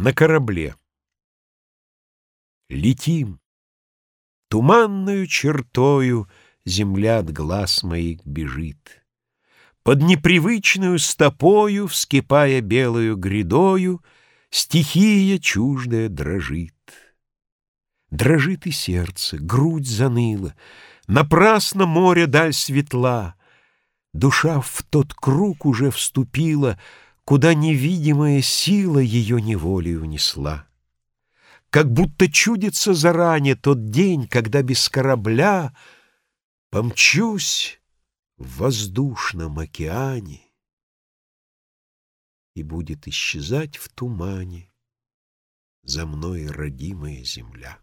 На корабле. Летим. Туманную чертою земля от глаз моих бежит. Под непривычную стопою, вскипая белую грядою, стихия чуждая дрожит. Дрожит и сердце, грудь заныла, напрасно море даль светла. Душа в тот круг уже вступила — куда невидимая сила ее неволей унесла. Как будто чудится заранее тот день, когда без корабля помчусь в воздушном океане и будет исчезать в тумане за мной родимая земля.